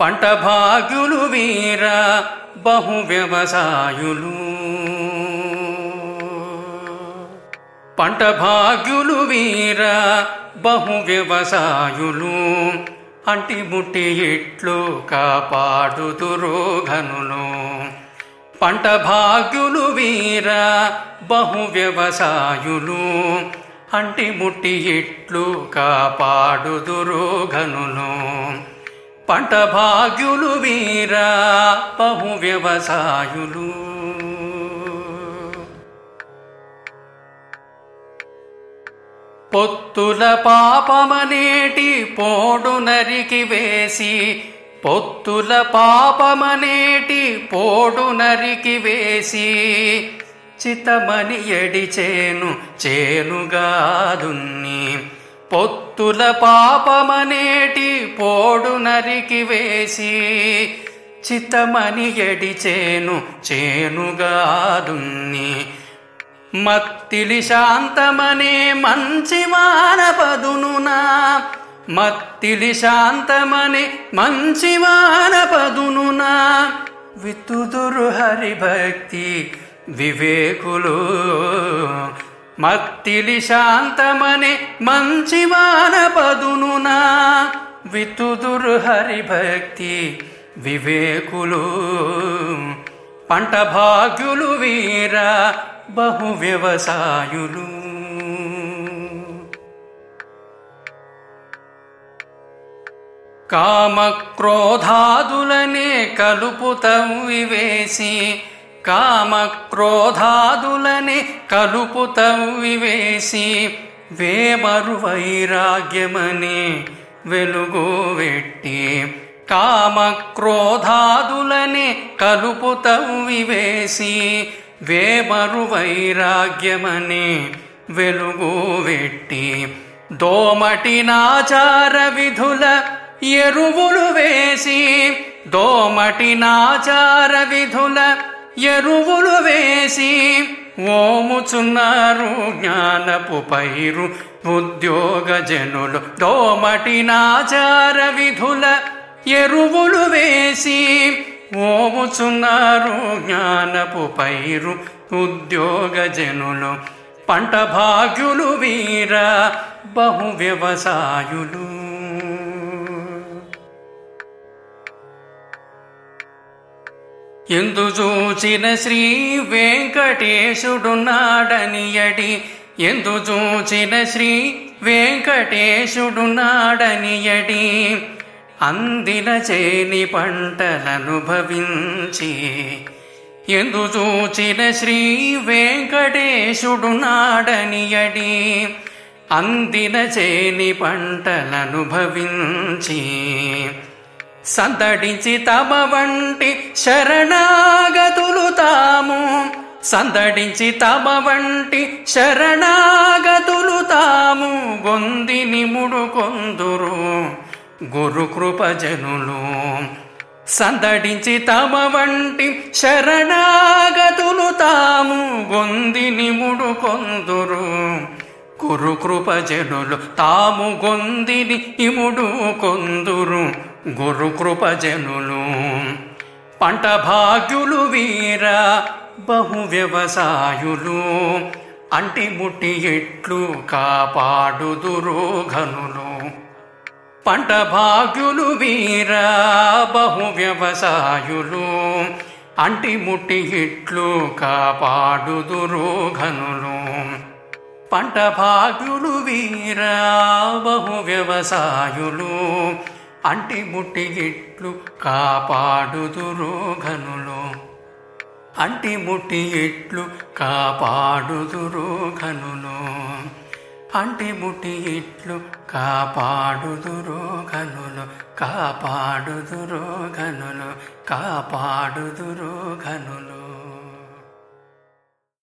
పంట భాగ్యులు వీర బహు వ్యవసాయులు పంట భాగ్యులు వీర బహు వ్యవసాయులు అంటి ముట్టి ఇట్లు కాపాడుతురు ఘనులు పంట భాగ్యులు వీర బహు వ్యవసాయులు అంటి ముట్టి ఇట్లు కాపాడుదురు ఘనులు పంట భాగ్యులు వీర బహు వ్యవసాయులు. పొత్తుల పాపమనేటి పోడు నరికి వేసి పొత్తుల పాపమనేటి పోడు నరికి వేసి చితమని ఎడిచేను చేనుగాదున్నీ. పొత్తుల పాపమనేటి పోడు నరికి వేసి చితమని ఎడిచేను చేనుగాదున్ని. మత్తిలి శాంతమనే మంచి వానపదునునా మత్తిలి శాంతమనే మంచి వానపదునునా విత్తుదురు హరిభక్తి వివేకులు మక్తిలి శాంతమని మంచి వానపదునునా విత్తుదురు హరిభక్తి వివేకులు పంట భాగ్యులు వీర బహు వ్యవసాయులు. కామక్రోధాదులనే కలుపుతం వివేసి కామక్రోధాదులని కలుపుతవి వేసి వేమరు వైరాగ్యమని వెలుగు వెట్టి కామక్రోధాదులని కలుపుతవి వేసి వేమరు వైరాగ్యమని వెలుగు వెట్టి. దోమటి నాచార విధుల ఎరువులు వేసి దోమటి నాచార విధుల ఎరువులు వేసి ఓముచున్నారు జ్ఞానపు పైరు ఉద్యోగ జనులు. దోమటి నాచార విధుల ఎరువులు వేసి ఓముచున్నారు జ్ఞానపు పైరు ఉద్యోగ జనులు. పంట భాగ్యులు వీర బహు వ్యవసాయులు. ఎందు చూచిన శ్రీ వెంకటేశుడున్నాడనియడి ఎందు చూచిన శ్రీ వెంకటేశుడున్నాడనియడి అందిన చేని పంటలనుభవించి ఎందు చూచిన శ్రీ వెంకటేశుడు నాడనియడి అందిన చేని పంటలనుభవించి సందడించి తమ వంటి శరణాగతులు తాము సందడించి తమ వంటి శరణాగతులు తాము గొందిని ముడుకొందురు గురు కృపజనులు. సందడించి తమ వంటి శరణాగతులు తాము గొందిని ముడుకొందురు కురు కృపజనులు. తాము గొందిని ఇముడు కొందురు గురుకృపజనులు పంట భాగ్యులు వీర బహు వ్యవసాయులు అంటి ముట్టి ఎట్లు కాపాడుదురు ఘనులు పంట భాగ్యులు వీర బహు వ్యవసాయులు అంటి ముట్టి ఇట్లు కాపాడుదురు పంట భాగ్యులు వీర బహు వ్యవసాయులు అంటి ముట్టి కాపాడుదురు ఘనులు. అంటి ఇట్లు కాపాడుదురు ఘనులు. అంటి ముట్టి ఇట్లు కాపాడుదురు ఘనులు. కాపాడుదురు ఘనులు కాపాడుదురు ఘనులు.